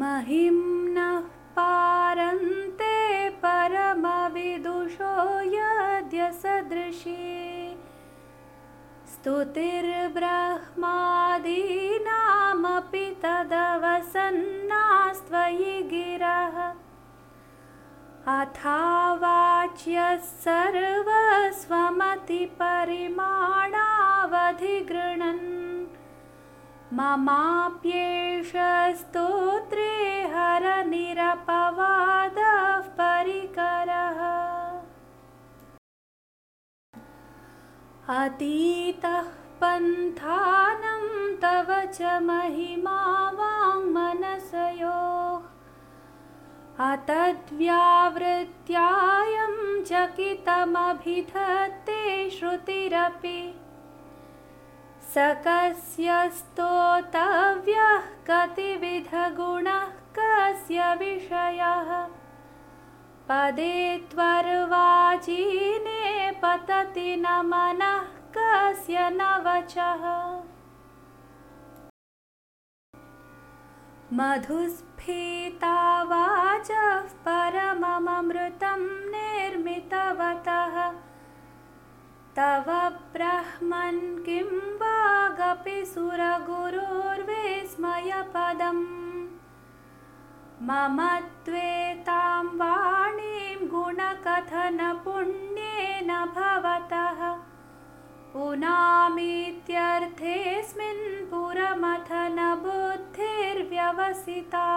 महिम्नः पारन्ते परमविदुषो यद्य सदृशी स्तुतिर्ब्रह्मादीनामपि तदवसन्नास्त्वयि गिरः। अथावाच्यः सर्वस्वमतिपरिमाणावधिगृणन् ममाप्येष स्तोत्रे हरनिरपवादः परिकरः। अतीतः पन्थानं तव च महिमा वाङ्मनसयोः अतद्व्यावृत्यायं चकितमभिधत्ते श्रुतिरपि स कस्य स्तोतव्यः कतिविधगुणः कस्य विषयः? पदे त्वर्वाचीने पतति न मनः कस्य न वचः? मधुस्फीता वाचः परमममृतं निर्मितवतः। तव ब्रह्मन् किं वागपि सुरगुरोर्विस्मयपदम् मम त्वेतां वाणीं गुणकथनपुण्येन भवतः। पुनामीत्यर्थेऽस्मिन् पुरमथनबुद्धिर्व्यवसिता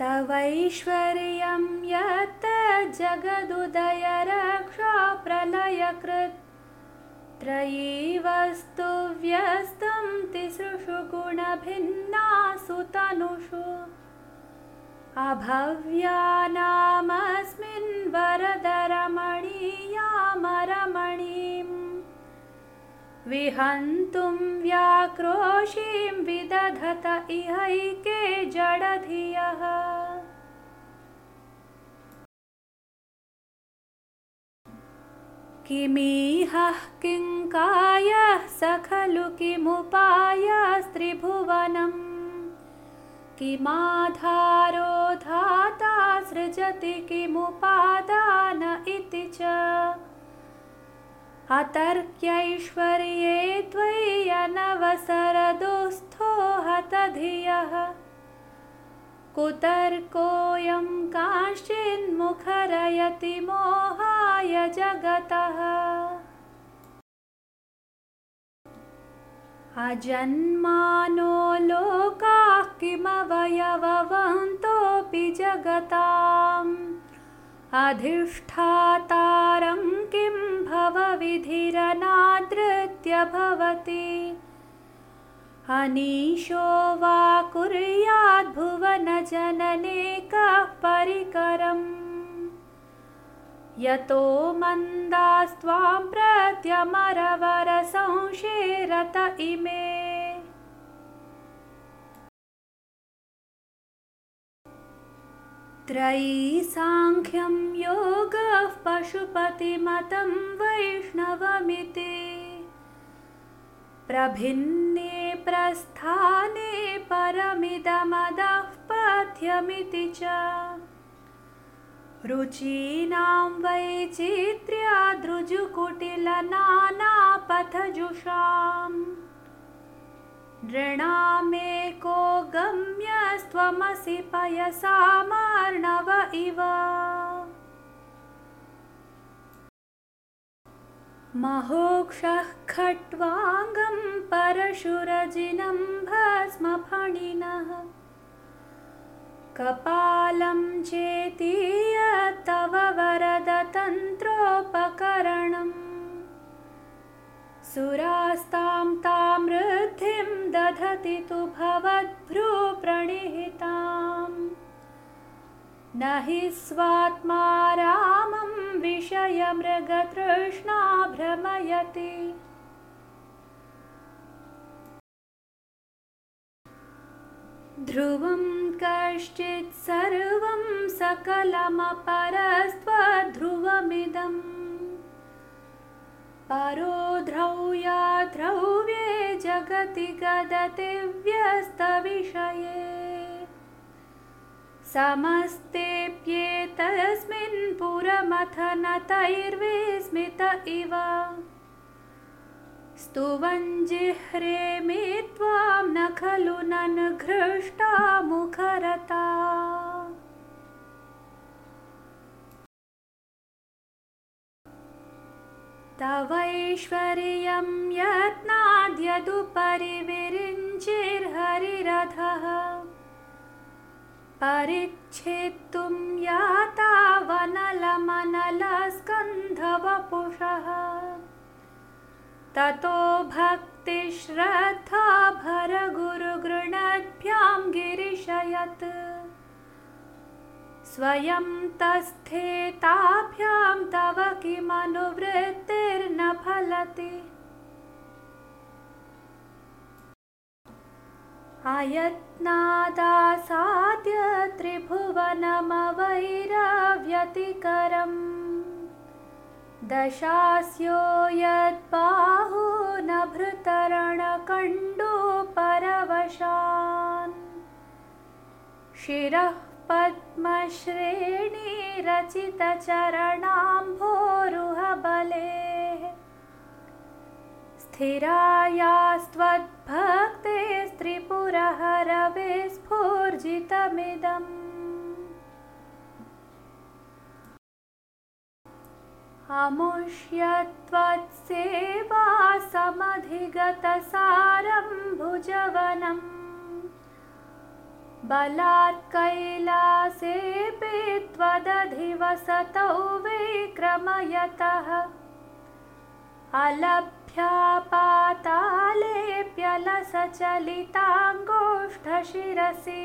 तवैश्वर्यं यत् जगदुदयरक्षाप्रलयकृत्। त्रयीवस्तु व्यस्तं तिसृषु गुणभिन्नासु तनुषु। अभव्यानामस्मिन् वरदरमणीयामरमणीम् विहन्तुं व्याक्रोशीं विदधत इहैके जडधियः। किमीहः किङ्कायः स खलु किमुपायस्त्रिभुवनम् किमाधारो धाता सृजति किमुपादान अतर्क्यैश्वर्ये त्वय्यनवसरदुःस्थो हतधियः। कुतर्कोऽयं कांश्चिन्मुखरयति मोहाय जगतः। अजन्मानो लोकाः किमवयववन्तोऽपि जगताम् अधिष्ठातारं किं भवविधिरनादृत्य भवति? अनीशो वा कुर्याद्भुवनजनने कः परिकरम्? यतो मन्दास्त्वां प्रत्यमरवरसंशेरत इमे त्रयीसाङ्ख्यं योगः पशुपतिमतं वैष्णवमिति। प्रभिन्ने प्रस्थाने परमिदमदः पथ्यमिति च। रुचीनां वैचित्र्यादृजुकुटिलनानापथजुषाम् नृणामेको गम्यस्त्वमसि पयसामार्णव इव। महोक्षः खट्वाङ्गं परशुरजिनं भस्मफणिनः। कपालं चेतीय तव वरदतन्त्रोपकरणम् सुरास्तां तां वृद्धिं दधति तु भवद्भ्रूप्रणिहिताम् न हि स्वात्मा रामं विषयमृगतृष्णा भ्रमयति। ध्रुवं कश्चित् सर्वं सकलमपरस्त्वध्रुवमिदम् ध्रव्ये जगदुपरितस्तद्विषयम् जगति गदति व्यस्तविषये। समस्तेऽप्येतस्मिन् पुरमथनतैर्विस्मित इव। स्तुवञ्जिह्रे मे त्वां न खलु ननुघृष्टा मुखरता तवैश्वर्यं यत्नाद्यदुपरि विरिञ्चिर्हरिरथः परिच्छेत्तुं यातावनलमनलस्कन्धवपुषः ततो भक्तिश्रद्धा भरगुरुगृणद्भ्यां गिरिशयत् स्वयं तस्थेताभ्यां तव किमनुवृत्तिर्न फलति। अयत्नादासाद्य त्रिभुवनमवैरव्यतिकरम्। दशास्यो यद्बाहु न भृतरणकण्डोपरवशान् शिरः पद्मश्रेणीरचितचरणाम्भोरुहबले स्थिरायास्त्वद्भक्ते स्त्रिपुरहरविस्फूर्जितमिदम् अमुष्यत्वत्सेवासमधिगतसारं भुजवनम् बलात्कैलासेऽपि त्वदधिवसतौ विक्रमयतः। अलभ्यापातालेऽप्यलसचलिताङ्गोष्ठशिरसि।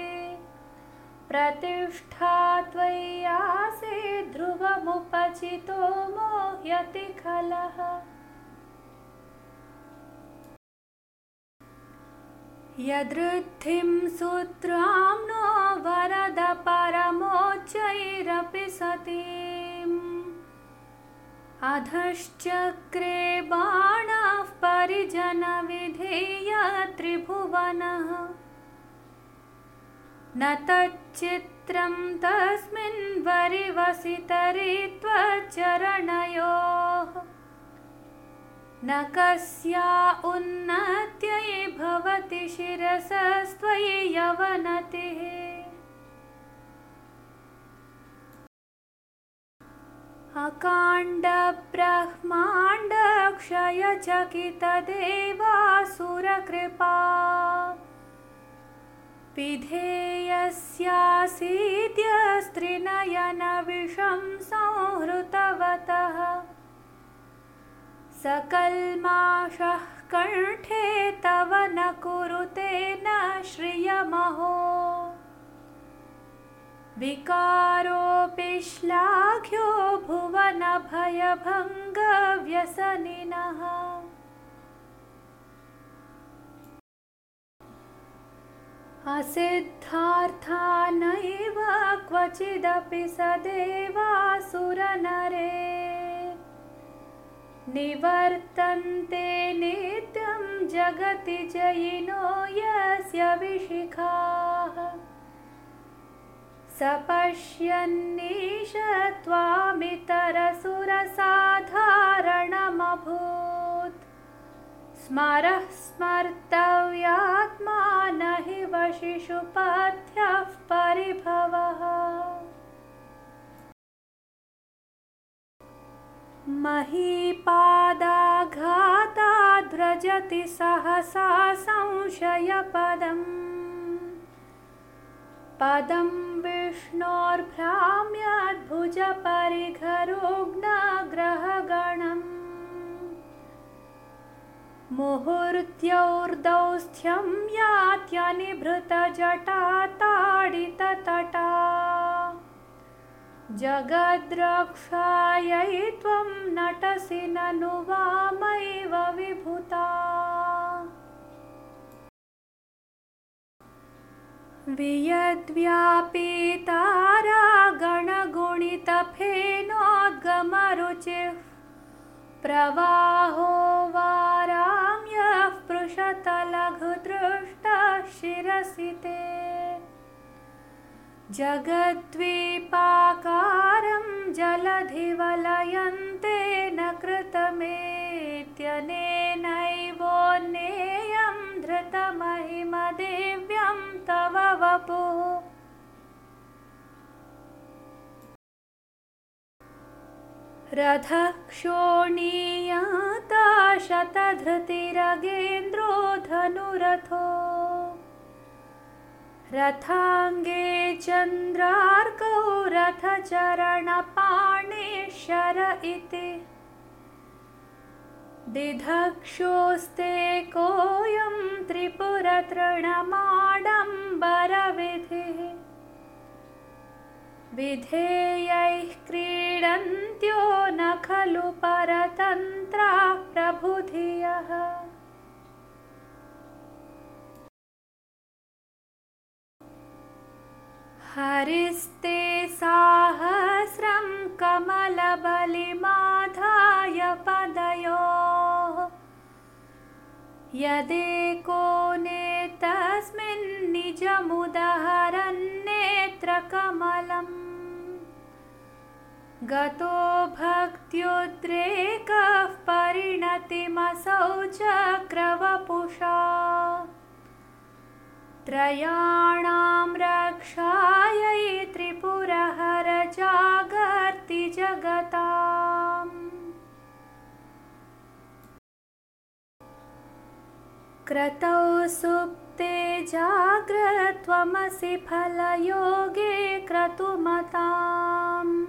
प्रतिष्ठा त्वय्यासे ध्रुवमुपचितो मोह्यति खलः। यदृद्धिं सूत्रां अधश्चक्रे बाणः परिजनविधेय त्रिभुवनः। न तच्चित्रं तस्मिन् वरिवसितरि त्वच्चरणयोः न कस्या उन्नत्यै भवति शिरसस्त्वयि यवनतिः अकाण्डब्रह्माण्डक्षयचकितदेवासुरकृपा। विधेयस्यासीद्य स्त्रिनयनविषं संहृतवतः। सकल्माषः कण्ठे तव न कुरुते न श्रियमहो विकारोऽपि श्लाघ्यो भुवनभयभङ्गव्यसनिनः। असिद्धार्था नैव क्वचिदपि सदेवासुरनरे। निवर्तन्ते नित्यं जगति जयिनो यस्य विशिखाः स पश्यन्नीश त्वामितरसुरसाधारणमभूत्। स्मरः स्मर्तव्यात्मा न हि वशिषुपथ्यः परिभवः। महीपादाघाताद्व्रजति सहसा संशयपदम्। पदं विष्णोर्भ्राम्यद्भुजपरिघरोग्नग्रहगणम् मुहूर्त्योर्दौस्ध्यं यात्यनिभृतजटाताडिततटा। जगद्रक्षायै त्वं नटसि ननु वामैव विभुता वियद्व्यापीतारागणगुणितफेनोद्गमरुचिः प्रवाहो वारां यः शिरसि ते। जगद्वीपाकारं जलधिवलयन्तेन कृतमेत्यनेनैवोन्नेयं धृतमहिमदेव्यं तव वपुः। रथक्षोणीयाता शतधृतिरगेन्द्रो धनुरथो रथाङ्गे चन्द्रार्कौ रथचरणपाणेश्वर इति दिधक्षोस्ते कोऽयं त्रिपुरतृणमाडम्बरविधिः। विधेयैः क्रीडन्त्यो न खलु परतन्त्रा प्रबुधियः हरिस्ते साहस्रं कमलबलिमाधाय पदयोः यदेको नेतस्मिन्निजमुदहरन्नेत्रकमलम् गतो भक्त्युद्रेकः परिणतिमसौ चक्रवपुषा। त्रयाणां रक्षायै त्रिपुरहर जागर्ति क्रतौ सुप्ते जाग्रत्वमसि फलयोगे क्रतुमताम्।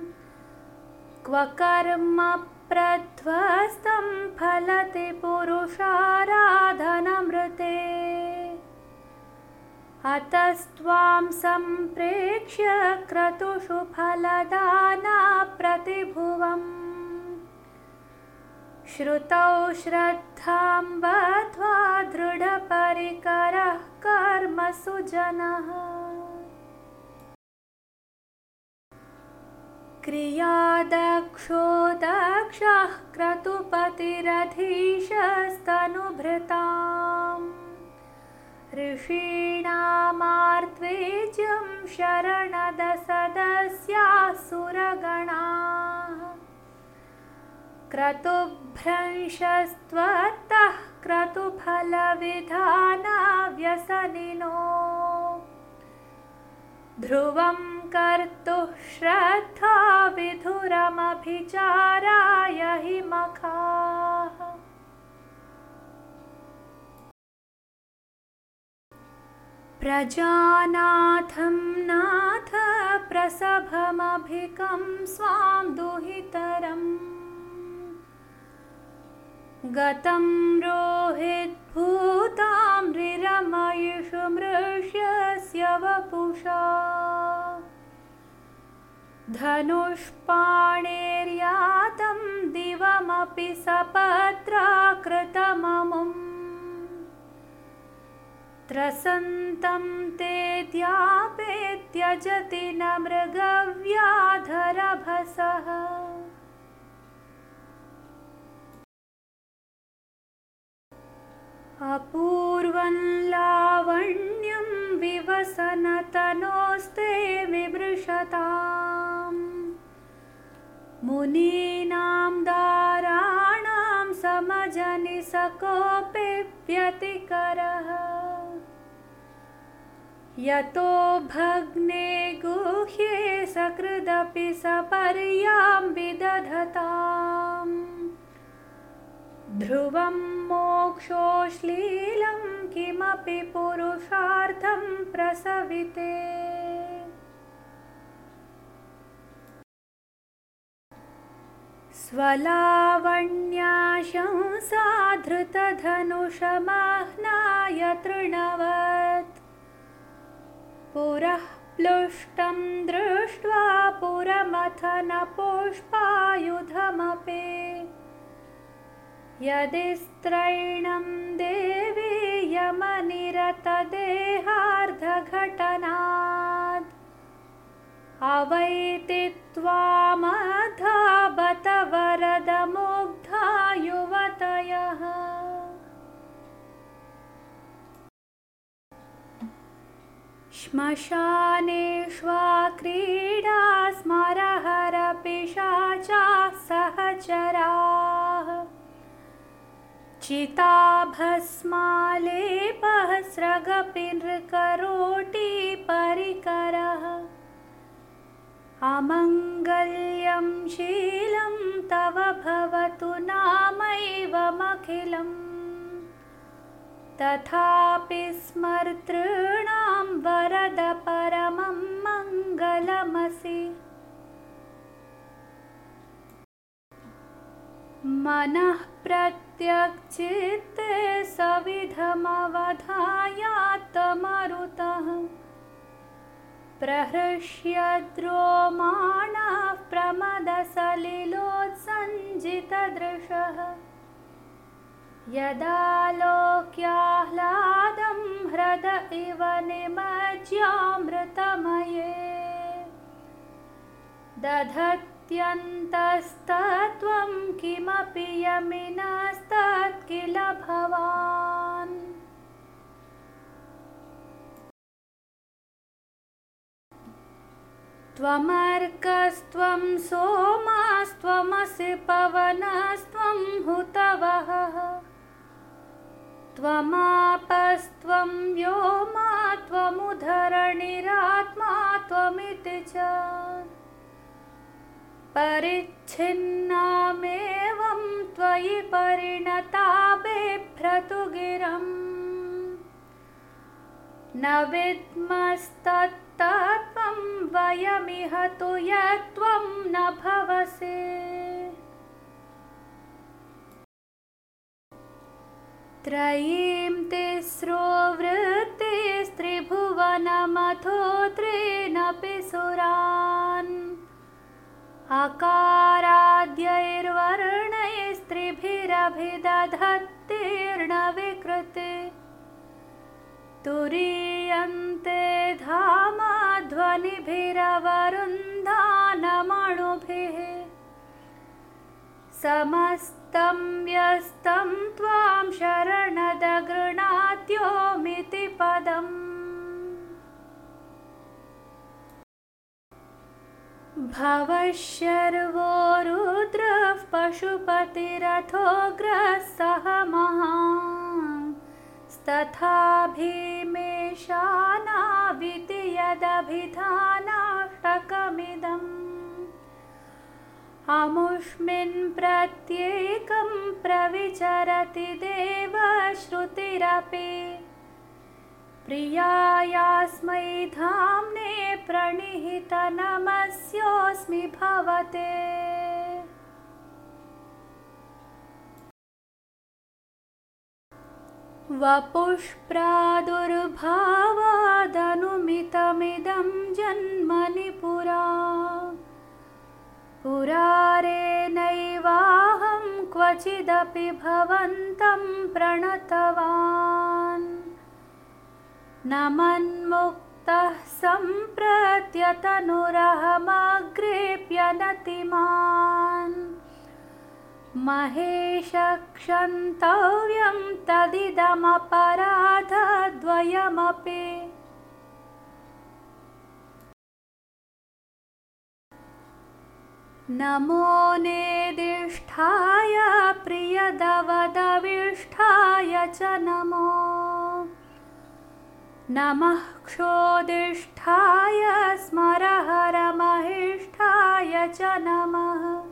क्व कर्म प्रध्वस्तं फलति पुरुषाराधनमृते। अतस्त्वां सम्प्रेक्ष्य क्रतुषु फलदाना प्रतिभुवम् श्रुतौ श्रद्धां बध्वा दृढपरिकरः कर्मसु जनः। क्रियादक्षो दक्षः क्रतुपतिरधीशस्तनुभृताम्। ऋषीणामार्त्वेज्यं शरणदसदस्यासुरगणाः क्रतुभ्रंशस्त्वत्तः क्रतुफलविधानाव्यसनिनो। ध्रुवं कर्तुः श्रद्धा विधुरमभिचाराय हि मखाः प्रजानाथं नाथ प्रसभमभिकं स्वां दुहितरम् गतं रोहिद्भूतां मृष्यस्य वपुषा। धनुष्पाणेर्यातं दिवमपि सपत्राकृतममुम्। त्रसन्तं ते द्यापे त्यजति न मृगव्याधरभसः अपूर्वं लावण्यं विवसनतनोस्ते विमृशताम् मुनीनां दाराणां समजनिसकोऽपि व्यतिकरः। यतो भग्ने गुह्ये सकृदपि सपर्यां विदधताम् ध्रुवं मोक्षोऽश्लीलं किमपि पुरुषार्थं प्रसविते। स्वलावण्याशंसाधृतधनुषमाह्नाय तृणवत्। पुरः प्लुष्टं दृष्ट्वा पुरमथनपुष्पायुधमपि यदि स्त्रैणं देवी त्वामधाबत वरदमुग्धा युवतयः। श्मशानेष्वा क्रीडा स्मरहरपिशाचा सहचरा। चिताभस्मालेपः स्रगपिनृकरोटिपरिकरः अमङ्गल्यं शीलं तव भवतु नामैवमखिलम् तथापि स्मर्तॄणां वरद परमं मङ्गलमसि मनः प्रत्यक्चित्ते सविधमवधायात्तमरुतः प्रहृष्यद्रोमाणः प्रमदसलिलोत्सञ्जितदृशः। यदालोक्याह्लादं ह्रद इव निमज्यामृतमये दधत्यन्तस्तत्त्वं किमपि यमिनस्तत्किल भवान्? त्वमर्कस्त्वं सोमास्त्वमसि पवनस्त्वं हुतवहः। त्वमापस्त्वं व्योमा त्वमुधरणिरात्मा त्वमिति च परिच्छिन्नामेवं त्वयि परिणता बिभ्रतु गिरम् न विद्मस्तत्तत्त्वं वयमिह तु यत्त्वं न भवसे। त्रयीं तिस्रो वृत्तिस्त्रिभुवनमथो त्रीनपि सुरान् अकाराद्यैर्वर्णैस्त्रिभिरभिदधत्तीर्णविकृते तुरीयन्ते धामा ध्वनिभिरवरुन्धानमणुभिः समस्तं व्यस्तं त्वां शरणदगृणात्योमिति पदम् भवः शर्वो रुद्रः पशुपतिरथोग्रः सह महास्तथा भीमेशानाविति यदभिधानाष्टकमिदम् अमुष्मिन् प्रत्येकं प्रविचरति देवश्रुतिरपि प्रियायास्मै धाम्ने प्रणिहितनमस्योऽस्मि भवते। वपुष्प्रादुर्भावादनुमितमिदं जन्मनि पुरा। पुरारेणैवाहं क्वचिदपि भवन्तं प्रणतवान् न मन्मुक्तः सम्प्रत्यतनुरहमग्रेप्यनतिमान् महेशक्षन्तव्यं तदिदमपराधद्वयमपि। नमो नेदिष्ठाय प्रियदवदविष्ठाय च नमो नमः क्षोदिष्ठाय स्मरहरमहिष्ठाय च नमः।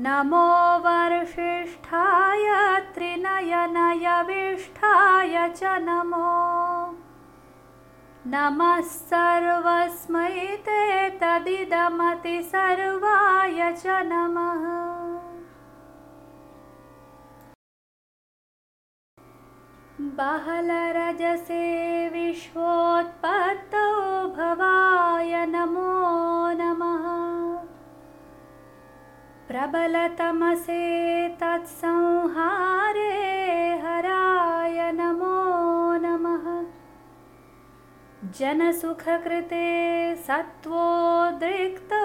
नमो वर्षिष्ठाय त्रिनयनयविष्ठाय च नमो। नमः सर्वस्मै ते तदिदमतिसर्वाय च नमः बहलरजसे विश्वोत्पत्तौ भवाय नमो नमः। प्रबलतमसे तत्संहारे हराय नमो नमः। जनसुखकृते सत्त्वोद्रिक्तो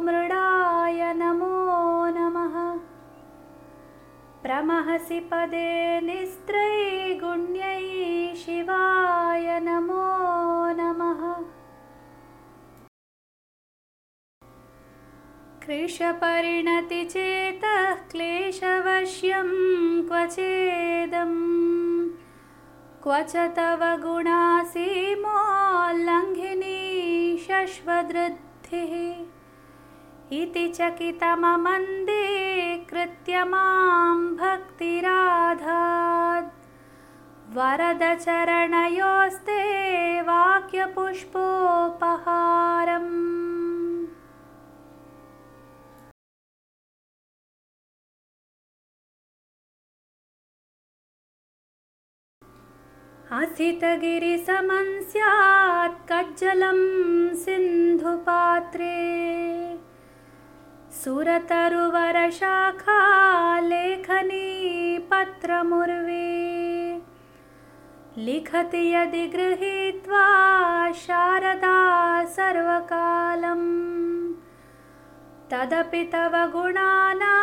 मृडाय नमो प्रमहसि पदे निस्त्रैगुण्यै शिवाय नमो नमः। कृशपरिणति चेत् क्लेशवश्यं क्वचेदम्। क्व च तव गुणासीमोल्लङ्घिनी शश्वदृद्धिः। इति चकितममन्दे कृत्य मां भक्तिराधात्। वरदचरणयोस्ते वाक्यपुष्पोपहारम्। असितगिरिसमं स्यात् कज्जलं सिन्धुपात्रे सुरतरुवरशाखा लेखनी पत्रमुर्वे। लिखति यदि गृहीत्वा शारदा सर्वकालम्। तदपि तव गुणानामीशपारम्